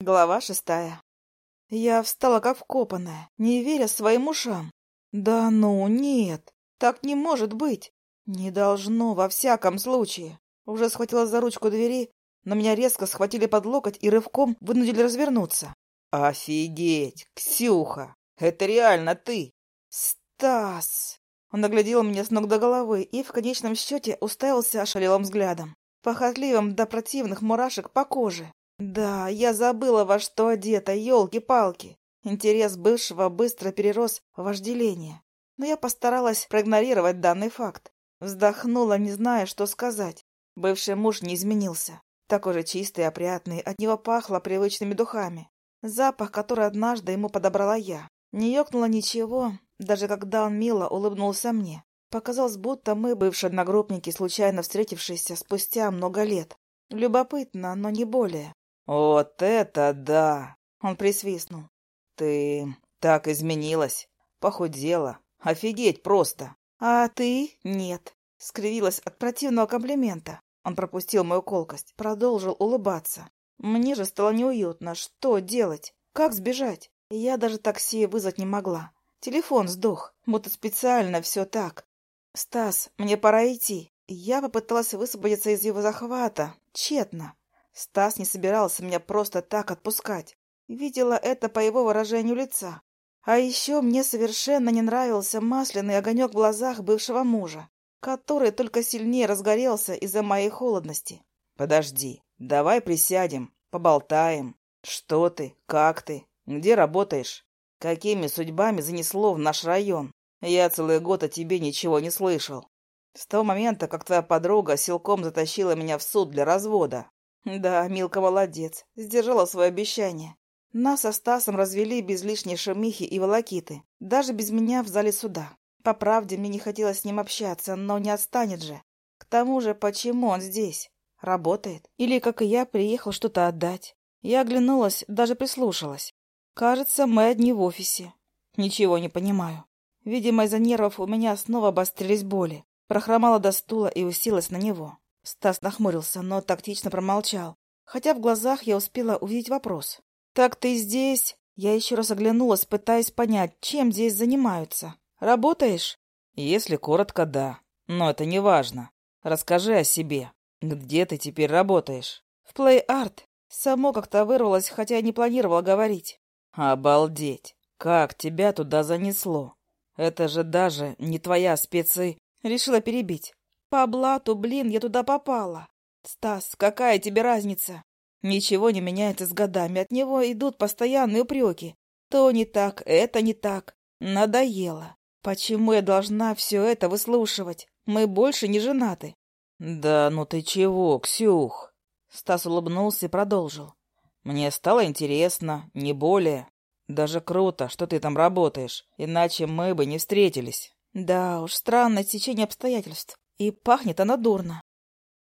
Глава шестая. Я встала как вкопанная, не веря своим ушам. Да ну, нет, так не может быть. Не должно, во всяком случае. Уже схватила за ручку двери, но меня резко схватили под локоть и рывком вынудили развернуться. «Офигеть, Ксюха! Это реально ты!» «Стас!» Он оглядел меня с ног до головы и в конечном счете уставился ошалелым взглядом, похотливым до противных мурашек по коже. Да, я забыла, во что одета, елки-палки. Интерес бывшего быстро перерос в вожделение. Но я постаралась проигнорировать данный факт. Вздохнула, не зная, что сказать. Бывший муж не изменился. Такой же чистый и опрятный, от него пахло привычными духами. Запах, который однажды ему подобрала я. Не ёкнуло ничего, даже когда он мило улыбнулся мне. Показалось, будто мы, бывшие одногруппники, случайно встретившиеся спустя много лет. Любопытно, но не более. «Вот это да!» — он присвистнул. «Ты так изменилась, похудела. Офигеть просто!» «А ты? Нет!» — скривилась от противного комплимента. Он пропустил мою колкость, продолжил улыбаться. Мне же стало неуютно. Что делать? Как сбежать? Я даже такси вызвать не могла. Телефон сдох, будто специально все так. «Стас, мне пора идти». Я попыталась высвободиться из его захвата. Тщетно. Стас не собирался меня просто так отпускать. Видела это по его выражению лица. А еще мне совершенно не нравился масляный огонек в глазах бывшего мужа, который только сильнее разгорелся из-за моей холодности. «Подожди, давай присядем, поболтаем. Что ты? Как ты? Где работаешь? Какими судьбами занесло в наш район? Я целый год о тебе ничего не слышал. С того момента, как твоя подруга силком затащила меня в суд для развода. Да, Милка молодец, сдержала свое обещание. Нас со Стасом развели без лишней шумихи и волокиты, даже без меня в зале суда. По правде, мне не хотелось с ним общаться, но не отстанет же. К тому же, почему он здесь? Работает? Или, как и я, приехал что-то отдать? Я оглянулась, даже прислушалась. Кажется, мы одни в офисе. Ничего не понимаю. Видимо, из-за нервов у меня снова обострились боли. Прохромала до стула и уселась на него. Стас нахмурился, но тактично промолчал, хотя в глазах я успела увидеть вопрос. «Так ты здесь?» Я еще раз оглянулась, пытаясь понять, чем здесь занимаются. «Работаешь?» «Если коротко, да. Но это не важно. Расскажи о себе. Где ты теперь работаешь?» «В Play Art. Само как-то вырвалось, хотя не планировала говорить». «Обалдеть! Как тебя туда занесло? Это же даже не твоя спецы...» Решила перебить. По блату, блин, я туда попала. Стас, какая тебе разница? Ничего не меняется с годами, от него идут постоянные упреки. То не так, это не так. Надоело. Почему я должна все это выслушивать? Мы больше не женаты. Да ну ты чего, Ксюх? Стас улыбнулся и продолжил. Мне стало интересно, не более. Даже круто, что ты там работаешь, иначе мы бы не встретились. Да уж, странное течение обстоятельств. И пахнет она дурно.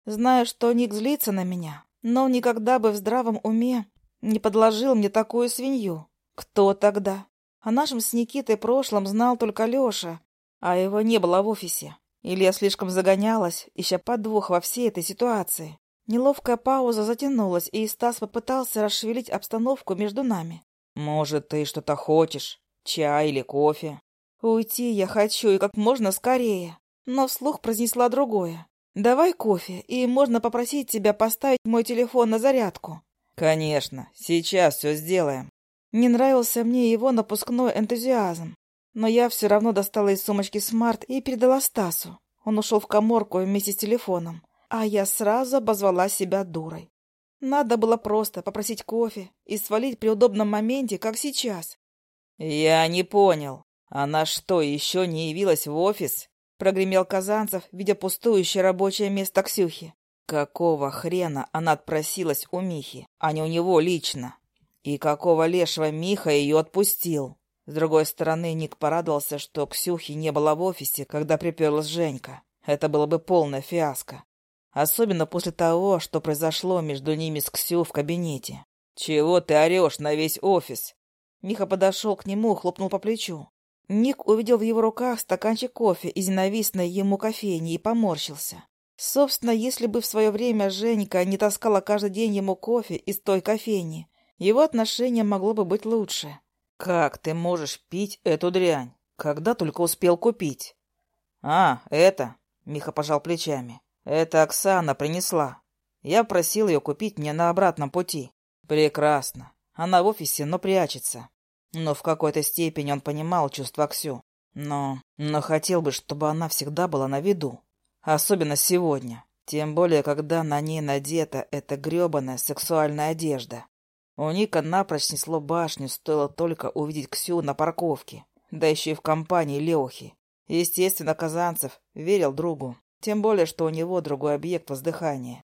Знаю, что Ник злится на меня, но никогда бы в здравом уме не подложил мне такую свинью. Кто тогда? О нашем с Никитой прошлом знал только Леша, а его не было в офисе. Или я слишком загонялась, ища подвох во всей этой ситуации. Неловкая пауза затянулась, и Стас попытался расшевелить обстановку между нами. «Может, ты что-то хочешь? Чай или кофе?» «Уйти я хочу, и как можно скорее но вслух произнесла другое. «Давай кофе, и можно попросить тебя поставить мой телефон на зарядку». «Конечно, сейчас все сделаем». Не нравился мне его напускной энтузиазм, но я все равно достала из сумочки смарт и передала Стасу. Он ушел в коморку вместе с телефоном, а я сразу обозвала себя дурой. Надо было просто попросить кофе и свалить при удобном моменте, как сейчас. «Я не понял. Она что, еще не явилась в офис?» Прогремел Казанцев, видя пустующее рабочее место Ксюхи. Какого хрена она отпросилась у Михи, а не у него лично? И какого лешего Миха ее отпустил? С другой стороны, Ник порадовался, что Ксюхи не было в офисе, когда приперлась Женька. Это было бы полная фиаско. Особенно после того, что произошло между ними с Ксю в кабинете. «Чего ты орешь на весь офис?» Миха подошел к нему, хлопнул по плечу. Ник увидел в его руках стаканчик кофе из ненавистной ему кофейни и поморщился. Собственно, если бы в свое время Женька не таскала каждый день ему кофе из той кофейни, его отношение могло бы быть лучше. «Как ты можешь пить эту дрянь? Когда только успел купить?» «А, это...» — Миха пожал плечами. «Это Оксана принесла. Я просил ее купить мне на обратном пути. Прекрасно. Она в офисе, но прячется. Но в какой-то степени он понимал чувства Ксю. Но... но хотел бы, чтобы она всегда была на виду. Особенно сегодня. Тем более, когда на ней надета эта грёбаная сексуальная одежда. У Ника напрочь снесло башню, стоило только увидеть Ксю на парковке. Да еще и в компании Лехи. Естественно, Казанцев верил другу. Тем более, что у него другой объект воздыхания.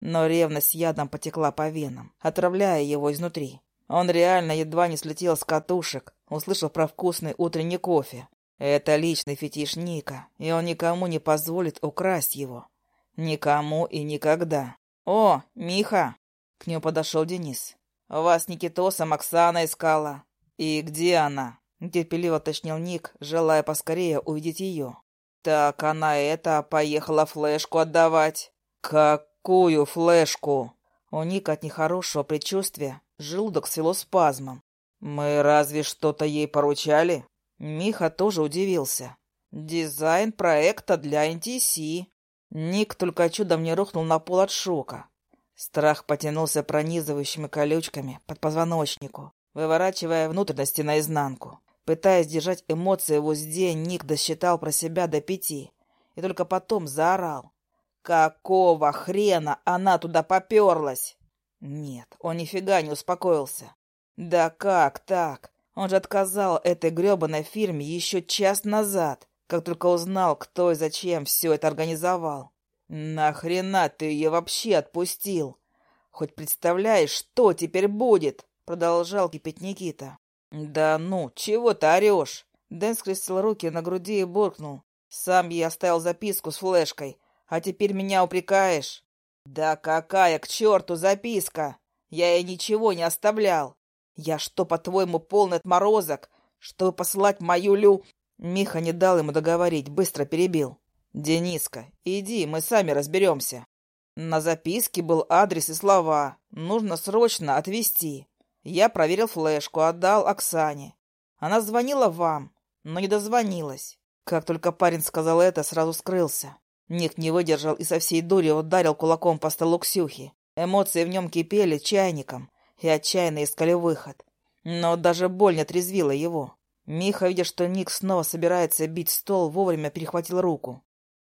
Но ревность ядом потекла по венам, отравляя его изнутри. Он реально едва не слетел с катушек, услышав про вкусный утренний кофе. Это личный фетиш Ника, и он никому не позволит украсть его. Никому и никогда. «О, Миха!» К нему подошел Денис. «Вас Никитосом Оксана искала. И где она?» Терпеливо уточнил Ник, желая поскорее увидеть ее. «Так она это, поехала флешку отдавать». «Как «Какую флешку?» У Ника от нехорошего предчувствия желудок свело спазмом. «Мы разве что-то ей поручали?» Миха тоже удивился. «Дизайн проекта для NTC». Ник только чудом не рухнул на пол от шока. Страх потянулся пронизывающими колючками под позвоночнику, выворачивая внутренности наизнанку. Пытаясь держать эмоции в узде, Ник досчитал про себя до пяти и только потом заорал. Какого хрена она туда поперлась? Нет, он нифига не успокоился. Да как так? Он же отказал этой гребаной фирме еще час назад, как только узнал, кто и зачем все это организовал. Нахрена ты ее вообще отпустил? Хоть представляешь, что теперь будет? Продолжал кипеть Никита. Да ну, чего ты орешь? Дэн скрестил руки на груди и буркнул. Сам я оставил записку с флешкой, а теперь меня упрекаешь? Да какая к черту записка? Я ей ничего не оставлял. Я что, по-твоему, полный отморозок, чтобы посылать мою Лю... Миха не дал ему договорить, быстро перебил. «Дениска, иди, мы сами разберемся. На записке был адрес и слова. Нужно срочно отвезти. Я проверил флешку, отдал Оксане. Она звонила вам, но не дозвонилась. Как только парень сказал это, сразу скрылся. Ник не выдержал и со всей дури ударил кулаком по столу Ксюхи. Эмоции в нем кипели чайником и отчаянно искали выход. Но даже боль не отрезвила его. Миха, видя, что Ник снова собирается бить стол, вовремя перехватил руку.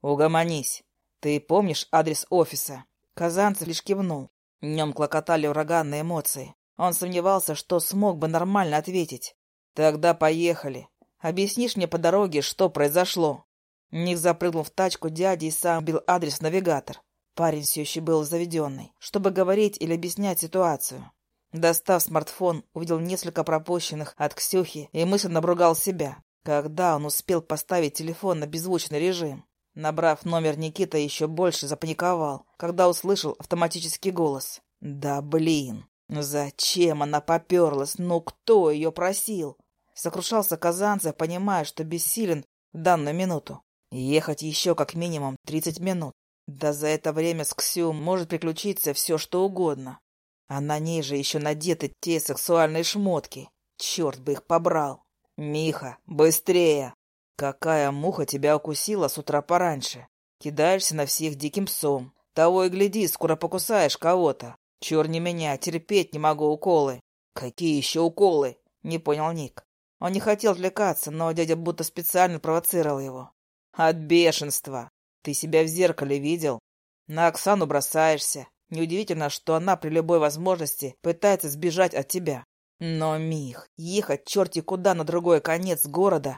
«Угомонись. Ты помнишь адрес офиса?» Казанцев лишь кивнул. В нем клокотали ураганные эмоции. Он сомневался, что смог бы нормально ответить. «Тогда поехали. Объяснишь мне по дороге, что произошло?» Ник запрыгнул в тачку дяди и сам бил адрес навигатор. Парень все еще был заведенный, чтобы говорить или объяснять ситуацию. Достав смартфон, увидел несколько пропущенных от Ксюхи и мысленно обругал себя. Когда он успел поставить телефон на беззвучный режим? Набрав номер Никита, еще больше запаниковал, когда услышал автоматический голос. «Да блин! Зачем она поперлась? Ну кто ее просил?» Сокрушался Казанцев, понимая, что бессилен в данную минуту. Ехать еще как минимум тридцать минут. Да за это время с Ксю может приключиться все, что угодно. А на ней же еще надеты те сексуальные шмотки. Черт бы их побрал. Миха, быстрее! Какая муха тебя укусила с утра пораньше? Кидаешься на всех диким псом. Того и гляди, скоро покусаешь кого-то. Черни меня, терпеть не могу уколы. Какие еще уколы? Не понял Ник. Он не хотел отвлекаться, но дядя будто специально провоцировал его. От бешенства. Ты себя в зеркале видел? На Оксану бросаешься. Неудивительно, что она при любой возможности пытается сбежать от тебя. Но, Мих, ехать черти куда на другой конец города.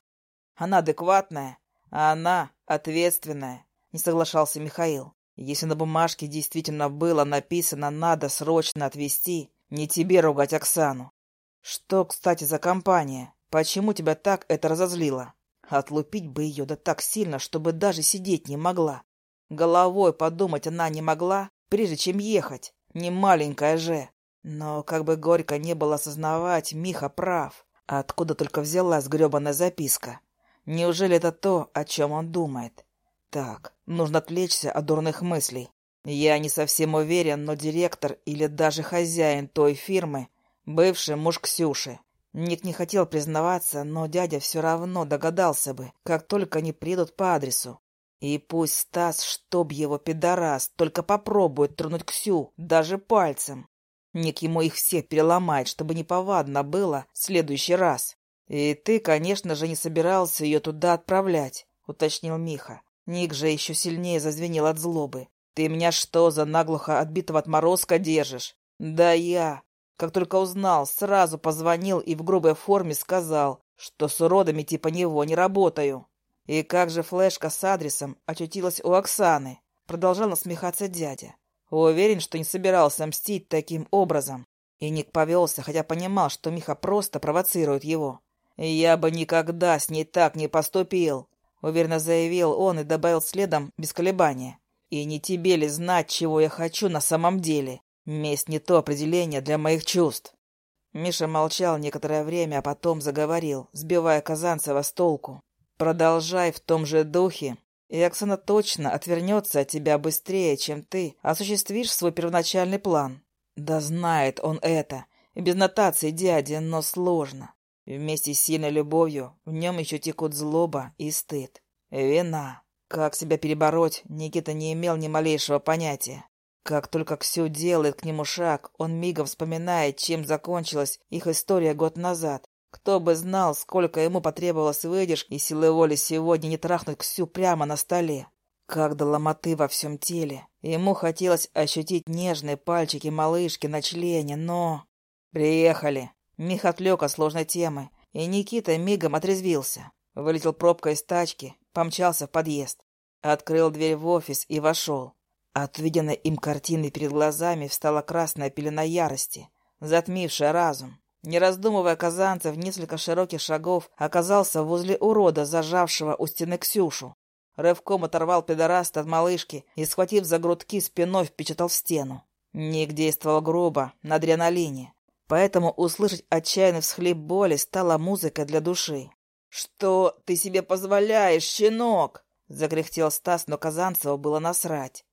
Она адекватная, а она ответственная, не соглашался Михаил. Если на бумажке действительно было написано «надо срочно отвезти», не тебе ругать Оксану. Что, кстати, за компания? Почему тебя так это разозлило? Отлупить бы ее да так сильно, чтобы даже сидеть не могла. Головой подумать она не могла, прежде чем ехать. Не маленькая же. Но как бы горько не было осознавать, Миха прав. Откуда только взялась гребаная записка? Неужели это то, о чем он думает? Так, нужно отвлечься от дурных мыслей. Я не совсем уверен, но директор или даже хозяин той фирмы Бывший муж Ксюши. Ник не хотел признаваться, но дядя все равно догадался бы, как только они приедут по адресу. И пусть Стас, чтоб его пидорас, только попробует тронуть Ксю, даже пальцем. Ник ему их всех переломает, чтобы неповадно было в следующий раз. И ты, конечно же, не собирался ее туда отправлять, уточнил Миха. Ник же еще сильнее зазвенел от злобы. Ты меня что, за наглухо отбитого отморозка держишь? Да я, как только узнал, сразу позвонил и в грубой форме сказал, что с уродами типа него не работаю. И как же флешка с адресом очутилась у Оксаны? Продолжал насмехаться дядя. Уверен, что не собирался мстить таким образом. И Ник повелся, хотя понимал, что Миха просто провоцирует его. «Я бы никогда с ней так не поступил», — уверенно заявил он и добавил следом без колебания. «И не тебе ли знать, чего я хочу на самом деле? Месть не то определение для моих чувств. Миша молчал некоторое время, а потом заговорил, сбивая Казанцева с толку. «Продолжай в том же духе, и Оксана точно отвернется от тебя быстрее, чем ты осуществишь свой первоначальный план. Да знает он это, и без нотации дяди, но сложно. вместе с сильной любовью в нем еще текут злоба и стыд. Вина. Как себя перебороть, Никита не имел ни малейшего понятия. Как только Ксю делает к нему шаг, он мигом вспоминает, чем закончилась их история год назад. Кто бы знал, сколько ему потребовалось выдержки и силы воли сегодня не трахнуть Ксю прямо на столе. Как до ломоты во всем теле. Ему хотелось ощутить нежные пальчики малышки на члене, но... «Приехали!» Мих отвлек от сложной темы, и Никита мигом отрезвился. Вылетел пробка из тачки, помчался в подъезд. Открыл дверь в офис и вошел. От увиденной им картины перед глазами встала красная пелена ярости, затмившая разум. Не раздумывая, Казанцев несколько широких шагов оказался возле урода, зажавшего у стены Ксюшу. Рывком оторвал педораста от малышки и, схватив за грудки, спиной впечатал в стену. Ник действовал грубо, на адреналине. Поэтому услышать отчаянный всхлип боли стала музыкой для души. «Что ты себе позволяешь, щенок?» — закряхтел Стас, но Казанцеву было насрать.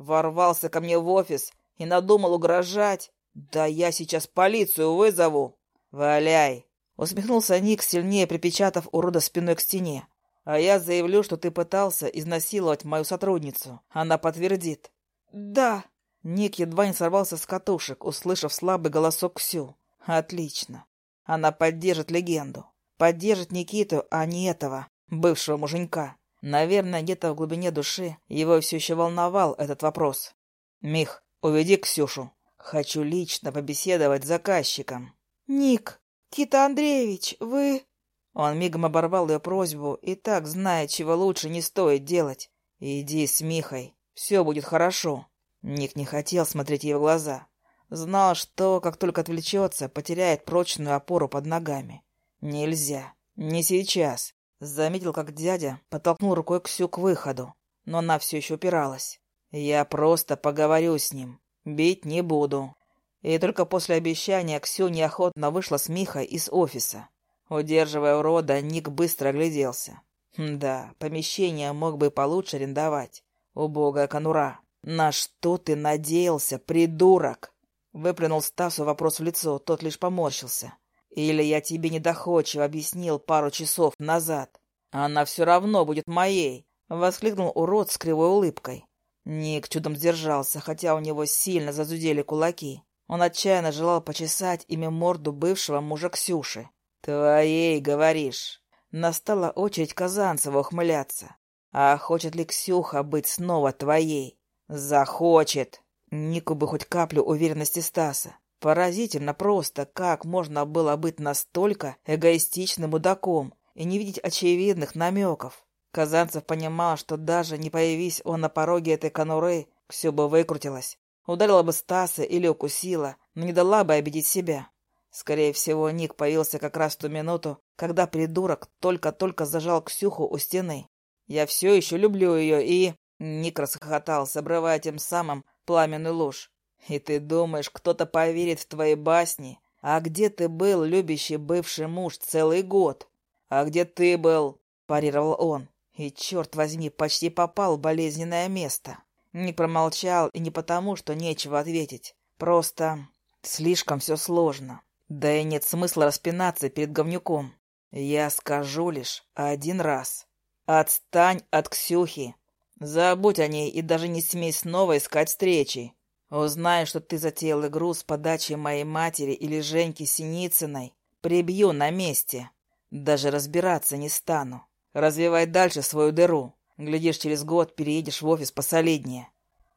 Ворвался ко мне в офис и надумал угрожать. Да я сейчас полицию вызову. Валяй. Усмехнулся Ник, сильнее припечатав урода спиной к стене. А я заявлю, что ты пытался изнасиловать мою сотрудницу. Она подтвердит. Да. Ник едва не сорвался с катушек, услышав слабый голосок Ксю. Отлично. Она поддержит легенду. Поддержит Никиту, а не этого, бывшего муженька. Наверное, где-то в глубине души его все еще волновал этот вопрос. «Мих, уведи Ксюшу. Хочу лично побеседовать с заказчиком». «Ник, Кита Андреевич, вы...» Он мигом оборвал ее просьбу и так знает, чего лучше не стоит делать. «Иди с Михой, все будет хорошо». Ник не хотел смотреть ей в глаза. Знал, что, как только отвлечется, потеряет прочную опору под ногами. Нельзя. Не сейчас. Заметил, как дядя подтолкнул рукой Ксю к выходу, но она все еще упиралась. «Я просто поговорю с ним. Бить не буду». И только после обещания Ксю неохотно вышла с Михой из офиса. Удерживая урода, Ник быстро огляделся. Да, помещение мог бы получше арендовать. Убогая конура. На что ты надеялся, придурок? Выплюнул Стасу вопрос в лицо, тот лишь поморщился. Или я тебе недоходчиво объяснил пару часов назад. Она все равно будет моей, — воскликнул урод с кривой улыбкой. Ник чудом сдержался, хотя у него сильно зазудели кулаки. Он отчаянно желал почесать ими морду бывшего мужа Ксюши. «Твоей, говоришь?» Настала очередь Казанцева ухмыляться. «А хочет ли Ксюха быть снова твоей?» «Захочет!» Нику бы хоть каплю уверенности Стаса. Поразительно просто, как можно было быть настолько эгоистичным мудаком и не видеть очевидных намеков. Казанцев понимал, что даже не появись он на пороге этой конуры, все бы выкрутилось. Ударила бы Стаса или укусила, но не дала бы обидеть себя. Скорее всего, Ник появился как раз в ту минуту, когда придурок только-только зажал Ксюху у стены. «Я все еще люблю ее и...» Ник расхохотался, обрывая тем самым пламенную ложь. И ты думаешь, кто-то поверит в твои басни? А где ты был, любящий бывший муж, целый год? А где ты был? парировал он. И, черт возьми, почти попал в болезненное место. Не промолчал и не потому, что нечего ответить. Просто слишком все сложно. Да и нет смысла распинаться перед говнюком. Я скажу лишь один раз. Отстань от Ксюхи. Забудь о ней и даже не смей снова искать встречи. Узнаю, что ты затеял игру с подачей моей матери или Женьки Синицыной. Прибью на месте. Даже разбираться не стану. Развивай дальше свою дыру. Глядишь, через год переедешь в офис посолиднее.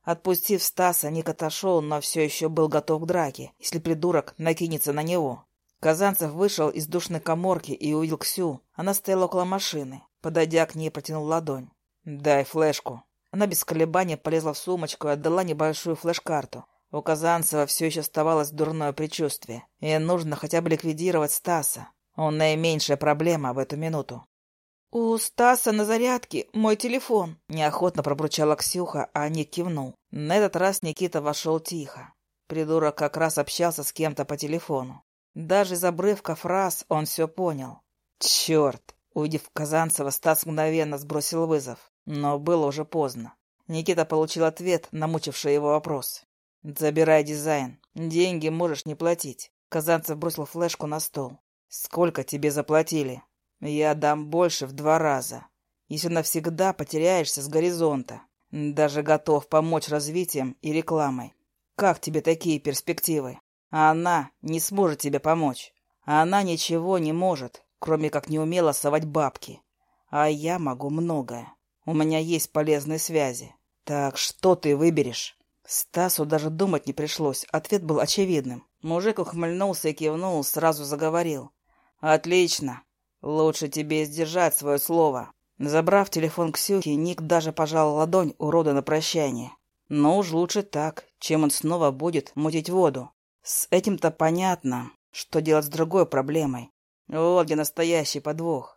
Отпустив Стаса, Ник отошел, но все еще был готов к драке, если придурок накинется на него. Казанцев вышел из душной коморки и увидел Ксю. Она стояла около машины. Подойдя к ней, протянул ладонь. «Дай флешку». Она без колебаний полезла в сумочку и отдала небольшую флеш-карту. У Казанцева все еще оставалось дурное предчувствие, и нужно хотя бы ликвидировать Стаса. Он наименьшая проблема в эту минуту. «У Стаса на зарядке мой телефон», — неохотно пробурчала Ксюха, а Ник кивнул. На этот раз Никита вошел тихо. Придурок как раз общался с кем-то по телефону. Даже из обрывка фраз он все понял. «Черт!» Увидев Казанцева, Стас мгновенно сбросил вызов. Но было уже поздно. Никита получил ответ на мучивший его вопрос. «Забирай дизайн. Деньги можешь не платить». Казанцев бросил флешку на стол. «Сколько тебе заплатили?» Я дам больше в два раза. Если навсегда потеряешься с горизонта. Даже готов помочь развитием и рекламой. Как тебе такие перспективы? А она не сможет тебе помочь. Она ничего не может, кроме как неумело совать бабки. А я могу многое. У меня есть полезные связи. Так что ты выберешь? Стасу даже думать не пришлось. Ответ был очевидным. Мужик ухмыльнулся и кивнул, сразу заговорил. «Отлично. «Лучше тебе сдержать свое слово». Забрав телефон Ксюхи, Ник даже пожал ладонь урода на прощание. Но уж лучше так, чем он снова будет мутить воду. С этим-то понятно, что делать с другой проблемой. Вот где настоящий подвох.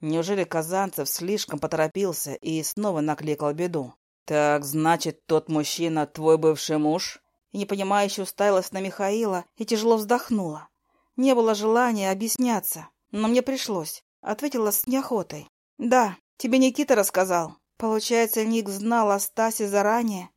Неужели Казанцев слишком поторопился и снова накликал беду? «Так, значит, тот мужчина твой бывший муж?» И непонимающе уставилась на Михаила и тяжело вздохнула. Не было желания объясняться. Но мне пришлось. Ответила с неохотой. Да, тебе Никита рассказал. Получается, Ник знал о Стасе заранее.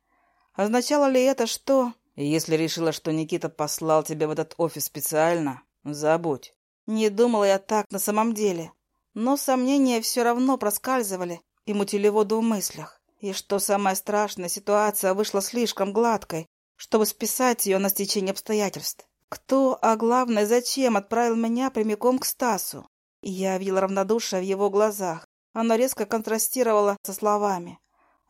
Означало ли это, что... Если решила, что Никита послал тебя в этот офис специально, забудь. Не думала я так на самом деле. Но сомнения все равно проскальзывали и мутили воду в мыслях. И что самое страшное, ситуация вышла слишком гладкой, чтобы списать ее на стечение обстоятельств. Кто, а главное, зачем отправил меня прямиком к Стасу? Я видела равнодушие в его глазах. Оно резко контрастировало со словами.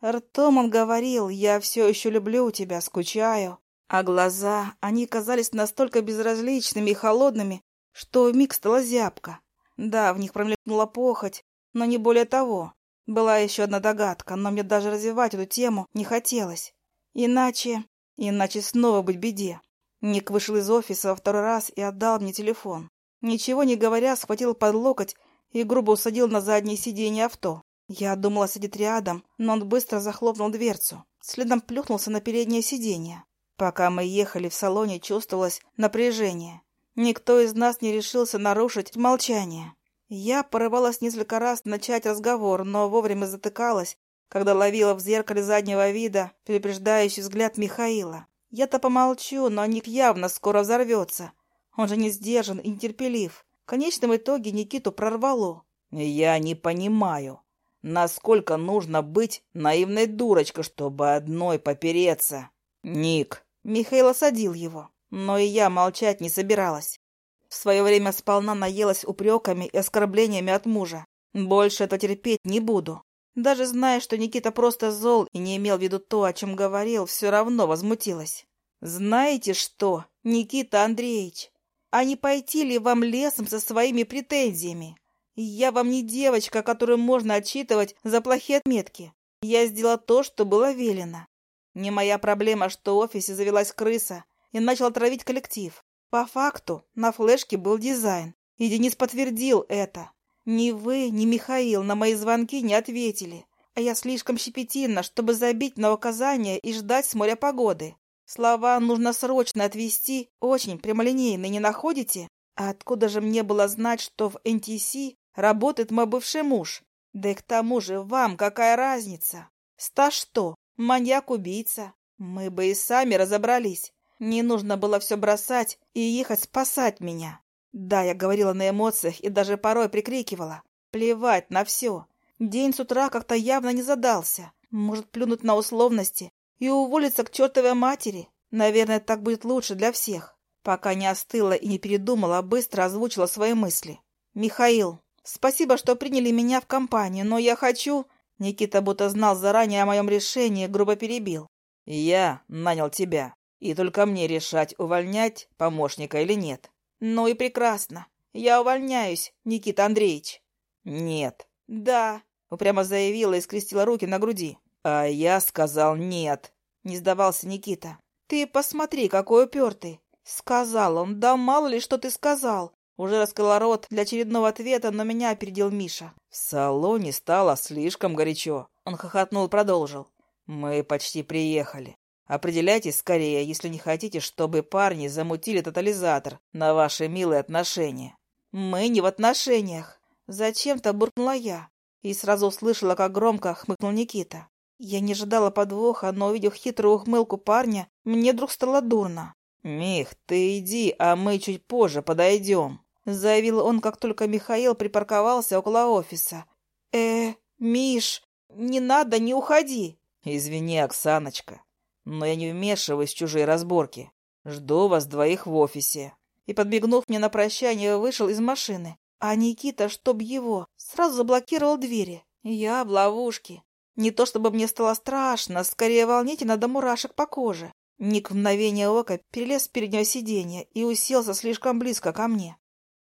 Ртом он говорил, я все еще люблю тебя, скучаю. А глаза, они казались настолько безразличными и холодными, что вмиг стала зябко. Да, в них промелькнула похоть, но не более того. Была еще одна догадка, но мне даже развивать эту тему не хотелось. Иначе... Иначе снова быть беде. Ник вышел из офиса во второй раз и отдал мне телефон. Ничего не говоря, схватил под локоть и грубо усадил на заднее сиденье авто. Я думала сидеть рядом, но он быстро захлопнул дверцу. Следом плюхнулся на переднее сиденье. Пока мы ехали в салоне, чувствовалось напряжение. Никто из нас не решился нарушить молчание. Я порывалась несколько раз начать разговор, но вовремя затыкалась, когда ловила в зеркале заднего вида предупреждающий взгляд Михаила. Я-то помолчу, но Ник явно скоро взорвется. Он же не сдержан и нетерпелив. В конечном итоге Никиту прорвало. Я не понимаю, насколько нужно быть наивной дурочкой, чтобы одной попереться. Ник. Михаил осадил его, но и я молчать не собиралась. В свое время сполна наелась упреками и оскорблениями от мужа. Больше это терпеть не буду. Даже зная, что Никита просто зол и не имел в виду то, о чем говорил, все равно возмутилась. «Знаете что, Никита Андреевич, а не пойти ли вам лесом со своими претензиями? Я вам не девочка, которую можно отчитывать за плохие отметки. Я сделала то, что было велено. Не моя проблема, что в офисе завелась крыса и начал травить коллектив. По факту на флешке был дизайн, и Денис подтвердил это. Ни вы, ни Михаил на мои звонки не ответили, а я слишком щепетильна, чтобы забить на указания и ждать с моря погоды. Слова нужно срочно отвести, очень прямолинейно, не находите? А откуда же мне было знать, что в НТС работает мой бывший муж? Да и к тому же вам какая разница? Ста что, маньяк-убийца? Мы бы и сами разобрались. Не нужно было все бросать и ехать спасать меня. Да, я говорила на эмоциях и даже порой прикрикивала. Плевать на все. День с утра как-то явно не задался. Может, плюнуть на условности и уволиться к чертовой матери. Наверное, так будет лучше для всех. Пока не остыла и не передумала, быстро озвучила свои мысли. «Михаил, спасибо, что приняли меня в компанию, но я хочу...» Никита будто знал заранее о моем решении, грубо перебил. «Я нанял тебя, и только мне решать, увольнять помощника или нет». «Ну и прекрасно. Я увольняюсь, Никита Андреевич». «Нет». «Да», — упрямо заявила и скрестила руки на груди. «А я сказал нет», — не сдавался Никита. «Ты посмотри, какой упертый!» «Сказал он, да мало ли, что ты сказал!» Уже раскрыла рот для очередного ответа, но меня опередил Миша. В салоне стало слишком горячо. Он хохотнул и продолжил. «Мы почти приехали. Определяйтесь скорее, если не хотите, чтобы парни замутили тотализатор на ваши милые отношения». «Мы не в отношениях!» Зачем-то буркнула я и сразу услышала, как громко хмыкнул Никита. Я не ожидала подвоха, но, увидев хитрую ухмылку парня, мне вдруг стало дурно. «Мих, ты иди, а мы чуть позже подойдем», — заявил он, как только Михаил припарковался около офиса. «Э, Миш, не надо, не уходи!» «Извини, Оксаночка, но я не вмешиваюсь в чужие разборки. Жду вас двоих в офисе». И, подбегнув мне на прощание, вышел из машины. А Никита, чтоб его, сразу заблокировал двери. Я в ловушке. Не то чтобы мне стало страшно, скорее волнительно до мурашек по коже. Ник в мгновение ока перелез с переднего сиденья и уселся слишком близко ко мне.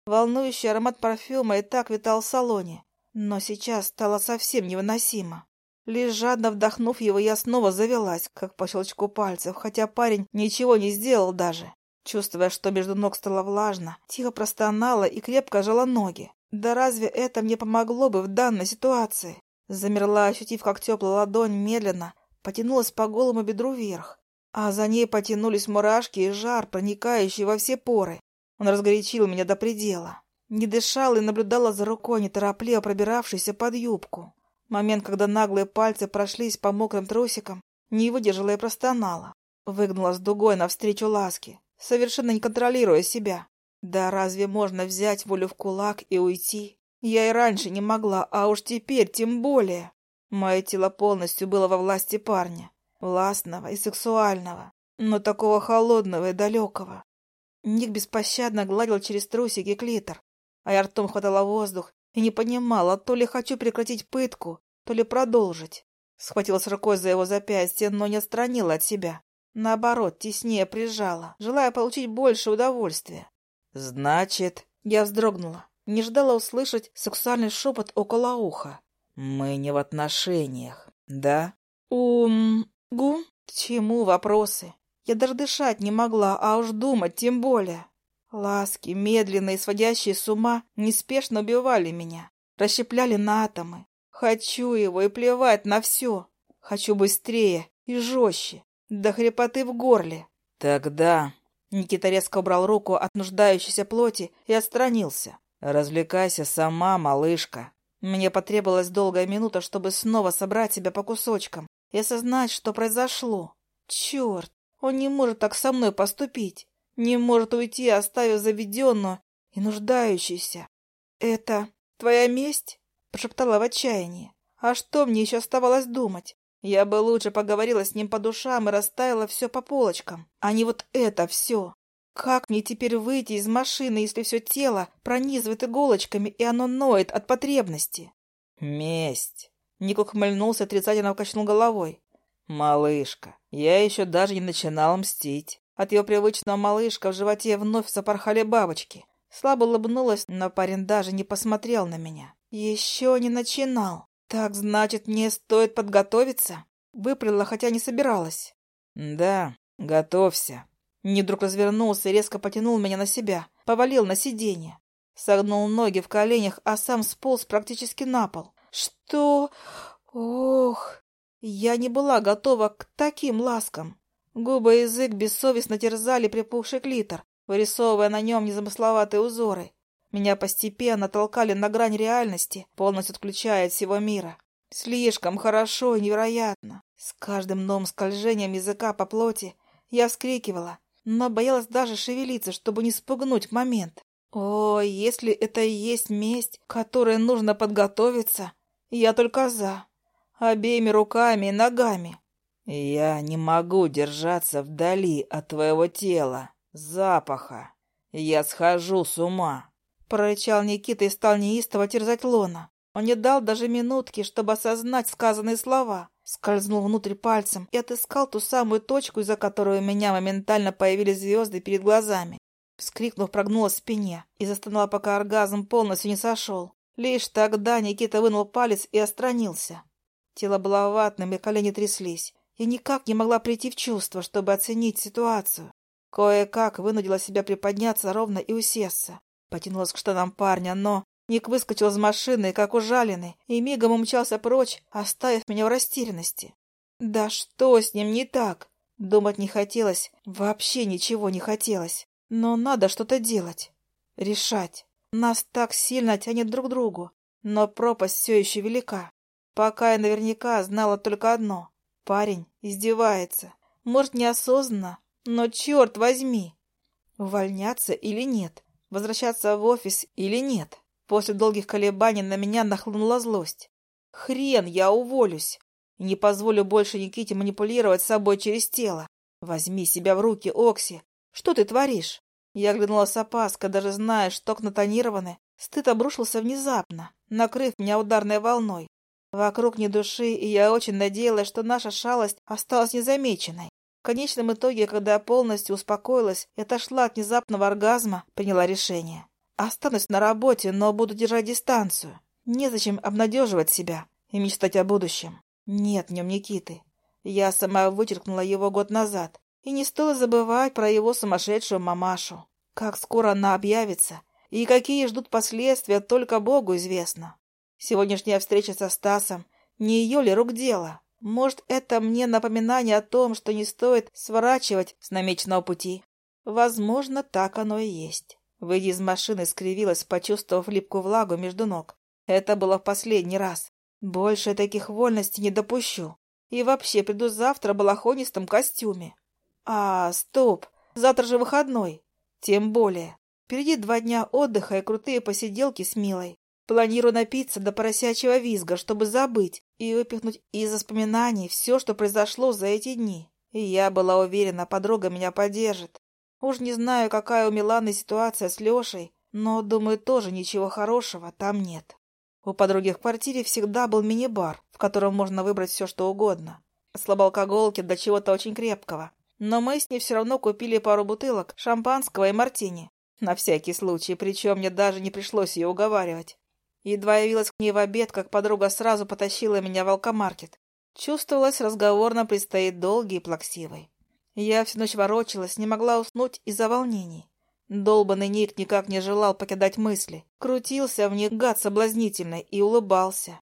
Волнующий аромат парфюма и так витал в салоне, но сейчас стало совсем невыносимо. Лишь жадно вдохнув его, я снова завелась, как по щелчку пальцев, хотя парень ничего не сделал даже. Чувствуя, что между ног стало влажно, тихо простонала и крепко жала ноги. Да разве это мне помогло бы в данной ситуации? Замерла, ощутив, как теплая ладонь медленно потянулась по голому бедру вверх, а за ней потянулись мурашки и жар, проникающий во все поры. Он разгорячил меня до предела. Не дышала и наблюдала за рукой, неторопливо пробиравшейся под юбку. Момент, когда наглые пальцы прошлись по мокрым трусикам, не выдержала и простонала. Выгнула с дугой навстречу ласке, совершенно не контролируя себя. Да разве можно взять волю в кулак и уйти? Я и раньше не могла, а уж теперь тем более. Мое тело полностью было во власти парня, властного и сексуального, но такого холодного и далекого. Ник беспощадно гладил через трусики клитор, а я ртом хватала воздух и не понимала, то ли хочу прекратить пытку, то ли продолжить. Схватилась рукой за его запястье, но не отстранила от себя. Наоборот, теснее прижала, желая получить больше удовольствия. «Значит...» Я вздрогнула. Не ждала услышать сексуальный шепот около уха. «Мы не в отношениях, да?» «Ум... гу? К чему вопросы? Я даже дышать не могла, а уж думать тем более. Ласки, медленные, сводящие с ума, неспешно убивали меня, расщепляли на атомы. Хочу его и плевать на все. Хочу быстрее и жестче, до хрипоты в горле. Тогда... Никита резко убрал руку от нуждающейся плоти и отстранился. «Развлекайся сама, малышка». Мне потребовалась долгая минута, чтобы снова собрать себя по кусочкам и осознать, что произошло. Черт, он не может так со мной поступить. Не может уйти, оставив заведенную и нуждающуюся. «Это твоя месть?» — прошептала в отчаянии. «А что мне еще оставалось думать? Я бы лучше поговорила с ним по душам и расставила все по полочкам, а не вот это все. Как мне теперь выйти из машины, если все тело пронизывает иголочками, и оно ноет от потребности? Месть. Ник ухмыльнулся, отрицательно качнул головой. Малышка, я еще даже не начинал мстить. От ее привычного малышка в животе вновь запорхали бабочки. Слабо улыбнулась, но парень даже не посмотрел на меня. Еще не начинал. Так значит, мне стоит подготовиться? Выпряла, хотя не собиралась. Да, готовься. Ник вдруг развернулся и резко потянул меня на себя, повалил на сиденье. Согнул ноги в коленях, а сам сполз практически на пол. Что? Ох! Я не была готова к таким ласкам. Губы и язык бессовестно терзали припухший клитор, вырисовывая на нем незамысловатые узоры. Меня постепенно толкали на грань реальности, полностью отключая от всего мира. Слишком хорошо и невероятно. С каждым новым скольжением языка по плоти я вскрикивала, но боялась даже шевелиться, чтобы не спугнуть момент. О, если это и есть месть, которой нужно подготовиться, я только за. Обеими руками и ногами. Я не могу держаться вдали от твоего тела, запаха. Я схожу с ума. Прорычал Никита и стал неистово терзать Лона. Он не дал даже минутки, чтобы осознать сказанные слова. Скользнул внутрь пальцем и отыскал ту самую точку, из-за которой у меня моментально появились звезды перед глазами. Вскрикнув, прогнулась в спине и застонала, пока оргазм полностью не сошел. Лишь тогда Никита вынул палец и отстранился. Тело было ватным, и колени тряслись. Я никак не могла прийти в чувство, чтобы оценить ситуацию. Кое-как вынудила себя приподняться ровно и усесться. Потянулась к штанам парня, но Ник выскочил из машины, как ужаленный, и мигом умчался прочь, оставив меня в растерянности. Да что с ним не так? Думать не хотелось, вообще ничего не хотелось. Но надо что-то делать. Решать. Нас так сильно тянет друг к другу. Но пропасть все еще велика. Пока я наверняка знала только одно. Парень издевается. Может, неосознанно, но черт возьми. Увольняться или нет? Возвращаться в офис или нет? После долгих колебаний на меня нахлынула злость. Хрен я уволюсь. Не позволю больше Никите манипулировать собой через тело. Возьми себя в руки, Окси. Что ты творишь? Я глянула с опаской, даже зная, что окна тонированы. Стыд обрушился внезапно, накрыв меня ударной волной. Вокруг ни души, и я очень надеялась, что наша шалость осталась незамеченной. В конечном итоге, когда полностью успокоилась и отошла от внезапного оргазма, приняла решение. Останусь на работе, но буду держать дистанцию. Незачем обнадеживать себя и мечтать о будущем. Нет в нем Никиты. Я сама вычеркнула его год назад, и не стоило забывать про его сумасшедшую мамашу. Как скоро она объявится, и какие ждут последствия, только Богу известно. Сегодняшняя встреча со Стасом не ее ли рук дело? Может, это мне напоминание о том, что не стоит сворачивать с намеченного пути? Возможно, так оно и есть. Выйдя из машины, скривилась, почувствовав липкую влагу между ног. Это было в последний раз. Больше таких вольностей не допущу. И вообще приду завтра в балахонистом костюме. А, стоп, завтра же выходной. Тем более. Впереди два дня отдыха и крутые посиделки с Милой. Планирую напиться до поросячьего визга, чтобы забыть и выпихнуть из воспоминаний все, что произошло за эти дни. И я была уверена, подруга меня поддержит. Уж не знаю, какая у Миланы ситуация с Лешей, но, думаю, тоже ничего хорошего там нет. У подруги в квартире всегда был мини-бар, в котором можно выбрать все, что угодно. Слабоалкоголки до чего-то очень крепкого. Но мы с ней все равно купили пару бутылок шампанского и мартини. На всякий случай, причем мне даже не пришлось ее уговаривать. Едва явилась к ней в обед, как подруга сразу потащила меня в алкомаркет. Чувствовалось, разговор нам предстоит долгий и плаксивый. Я всю ночь ворочалась, не могла уснуть из-за волнений. Долбанный Ник никак не желал покидать мысли. Крутился в них гад соблазнительный и улыбался.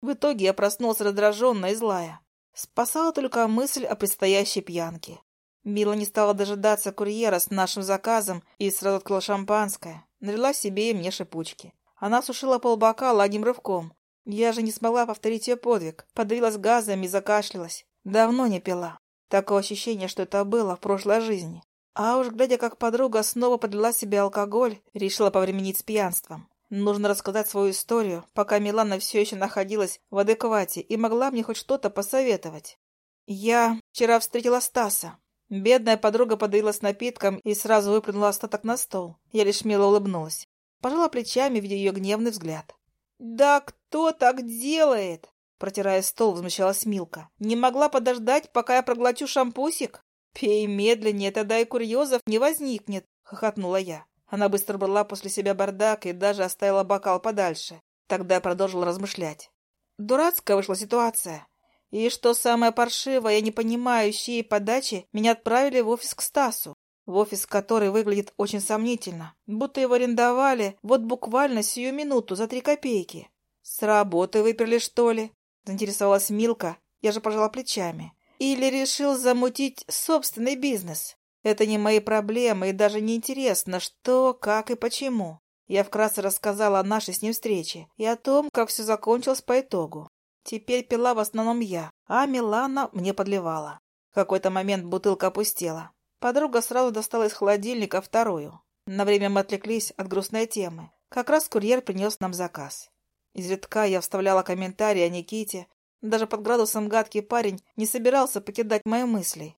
В итоге я проснулась раздраженная и злая. Спасала только мысль о предстоящей пьянке. Мила не стала дожидаться курьера с нашим заказом и сразу открыла шампанское. Налила себе и мне шипучки. Она сушила полбокала одним рывком. Я же не смогла повторить ее подвиг. Подавилась газами и закашлялась. Давно не пила. Такое ощущение, что это было в прошлой жизни. А уж глядя, как подруга снова подлила себе алкоголь, решила повременить с пьянством. Нужно рассказать свою историю, пока Милана все еще находилась в адеквате и могла мне хоть что-то посоветовать. Я вчера встретила Стаса. Бедная подруга подавилась напитком и сразу выплюнула остаток на стол. Я лишь мило улыбнулась. Пожала плечами, видя ее гневный взгляд. «Да кто так делает?» Протирая стол, возмущалась Милка. «Не могла подождать, пока я проглочу шампусик?» «Пей медленнее, тогда и курьезов не возникнет», — хохотнула я. Она быстро брала после себя бардак и даже оставила бокал подальше. Тогда я продолжила размышлять. Дурацкая вышла ситуация. И что самое паршивое, я не понимаю, чьей подачи меня отправили в офис к Стасу. В офис, который выглядит очень сомнительно. Будто его арендовали вот буквально сию минуту за три копейки. С работы выперли, что ли? Заинтересовалась Милка. Я же пожала плечами. Или решил замутить собственный бизнес. Это не мои проблемы и даже не интересно, что, как и почему. Я вкратце рассказала о нашей с ним встрече и о том, как все закончилось по итогу. Теперь пила в основном я, а Милана мне подливала. В какой-то момент бутылка опустела. Подруга сразу достала из холодильника вторую. На время мы отвлеклись от грустной темы. Как раз курьер принес нам заказ. Изредка я вставляла комментарии о Никите. Даже под градусом гадкий парень не собирался покидать мои мысли.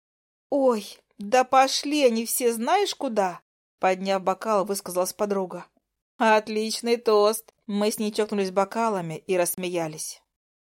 «Ой, да пошли они все знаешь куда!» Подняв бокал, высказалась подруга. «Отличный тост!» Мы с ней чокнулись бокалами и рассмеялись.